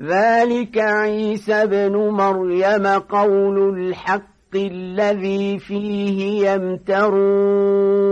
ذلك عيسى بن مريم قول الحق الذي فيه يمترون.